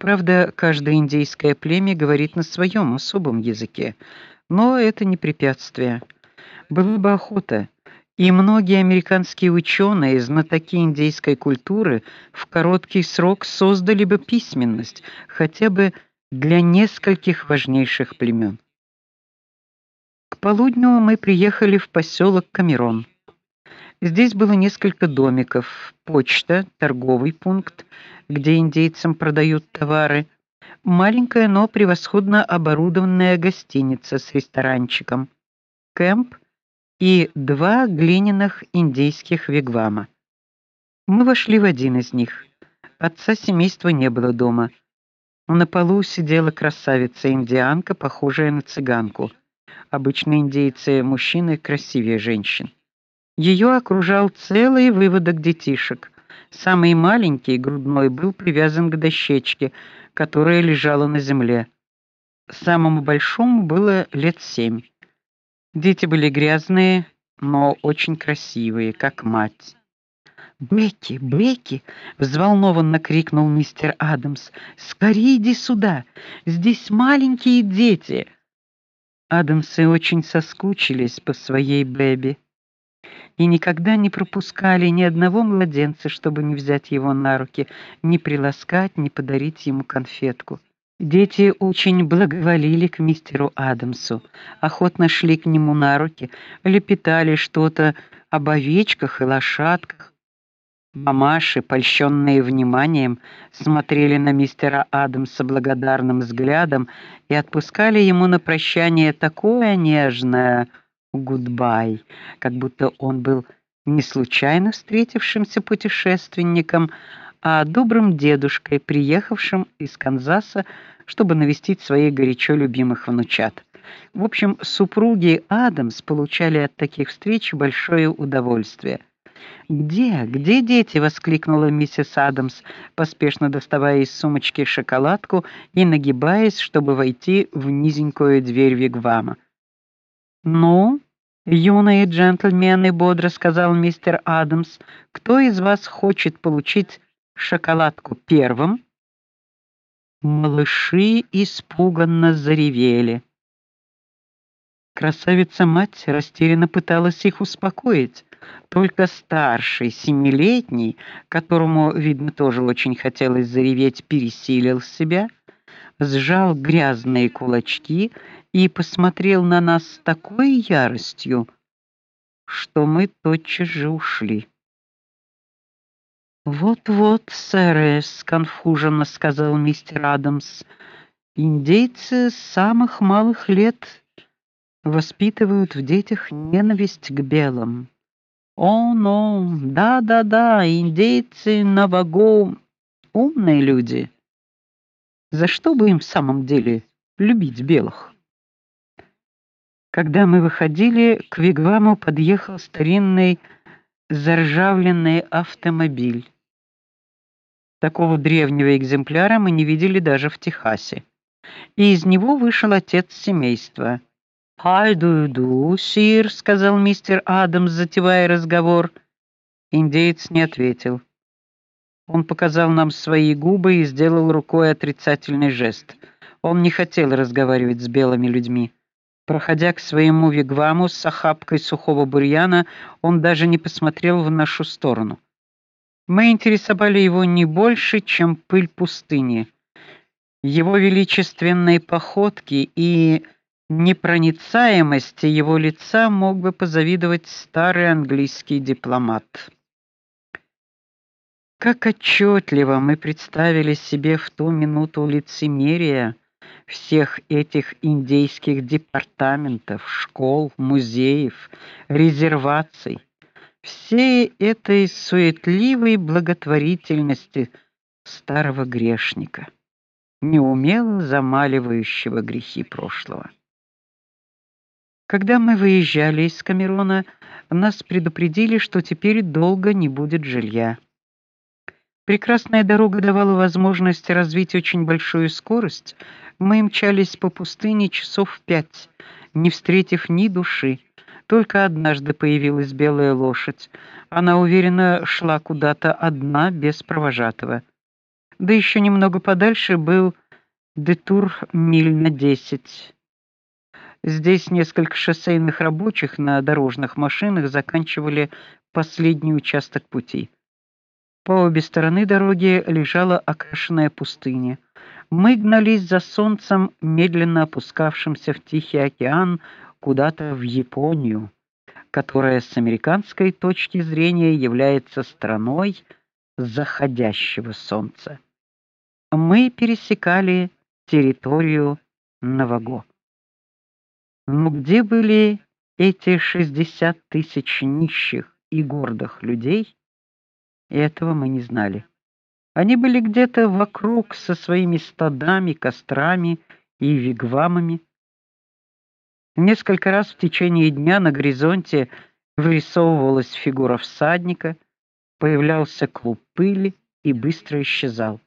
Правда, каждое индейское племя говорит на своем особом языке, но это не препятствие. Была бы охота, и многие американские ученые, знатоки индейской культуры, в короткий срок создали бы письменность, хотя бы для нескольких важнейших племен. К полудню мы приехали в поселок Камерон. Здесь было несколько домиков, почта, торговый пункт, где индейцам продают товары, маленькая, но превосходно оборудованная гостиница с ресторанчиком, кемп и два глиняных индейских вигвама. Мы вошли в один из них. Отца семейства не было дома. На полу сидела красавица-индианка, похожая на цыганку. Обычно индейцы мужчины красивее женщин. Ее окружал целый выводок детишек. Самый маленький, грудной, был привязан к дощечке, которая лежала на земле. Самому большому было лет семь. Дети были грязные, но очень красивые, как мать. "Бекки, Бекки!" взволнованно крикнул мистер Адамс. "Скорее иди сюда. Здесь маленькие дети". Адамсы очень соскучились по своей Бэби и никогда не пропускали ни одного младенца, чтобы не взять его на руки, не приласкать, не подарить ему конфетку. Дети очень благоволили к мистеру Адамсу, охотно шли к нему на руки, лепетали что-то об овечках и лошадках. Мамаши, польщенные вниманием, смотрели на мистера Адамса благодарным взглядом и отпускали ему на прощание такое нежное goodbye, как будто он был не случайно встретившимся путешественником, а добрым дедушкой, приехавшим из Канзаса, чтобы навестить своих горячо любимых внучат. В общем, супруги Адамс получали от таких встреч большое удовольствие. "Где? Где дети?" воскликнула миссис Адамс, поспешно доставая из сумочки шоколадку и нагибаясь, чтобы войти в низенькую дверь вигвама. "Ну, юные джентльмены", бодро сказал мистер Адамс, "кто из вас хочет получить шоколадку первым?" Малыши испуганно заревели. Красавица-мать растерянно пыталась их успокоить. Только старший, семилетний, которому, видно, тоже очень хотелось зареветь, пересилил себя, сжал грязные кулачки и посмотрел на нас с такой яростью, что мы тотчас же ушли. Вот-вот, сэр, сконфуженно сказал мистер Адамс. Индейцы с самых малых лет воспитывают в детях ненависть к белым. О, ну, да-да-да, индейцы на вагу умные люди. За что бы им в самом деле любить белых? Когда мы выходили, к вигваму подъехал старинный заржавленный автомобиль. Такого древнего экземпляра мы не видели даже в Техасе. И из него вышел отец семейства. "How do you do, sir?" сказал мистер Адамс, затевая разговор. Индеец не ответил. Он показал нам свои губы и сделал рукой отрицательный жест. Он не хотел разговаривать с белыми людьми. Проходя к своему вигваму с охапкой сухого бурьяна, он даже не посмотрел в нашу сторону. Мы интересовали его не больше, чем пыль пустыни. Его величественные походки и непроницаемости его лица мог бы позавидовать старый английский дипломат. Как отчетливо мы представили себе в ту минуту лицемерие, всех этих индейских департаментов, школ, музеев, резерваций, всей этой суетливой благотворительности старого грешника, неумело замаливающего грехи прошлого. Когда мы выезжали из Камерона, нас предупредили, что теперь долго не будет жилья. Прекрасная дорога давала возможность развить очень большую скорость, мы мчались по пустыне часов пять, не встретив ни души. Только однажды появилась белая лошадь. Она уверенно шла куда-то одна, без провожатого. Да еще немного подальше был детур миль на десять. Здесь несколько шоссейных рабочих на дорожных машинах заканчивали последний участок пути. По обе стороны дороги лежала окрашенная пустыня. Мы гнались за солнцем, медленно опускавшимся в Тихий океан куда-то в Японию, которая с американской точки зрения является страной заходящего солнца. Мы пересекали территорию Наваго. Но где были эти 60 тысяч нищих и гордых людей? Этого мы не знали. Они были где-то вокруг со своими стадами, кострами и вигвамами. Несколько раз в течение дня на горизонте вырисовывалась фигура всадника, появлялся клуб пыли и быстро исчезал.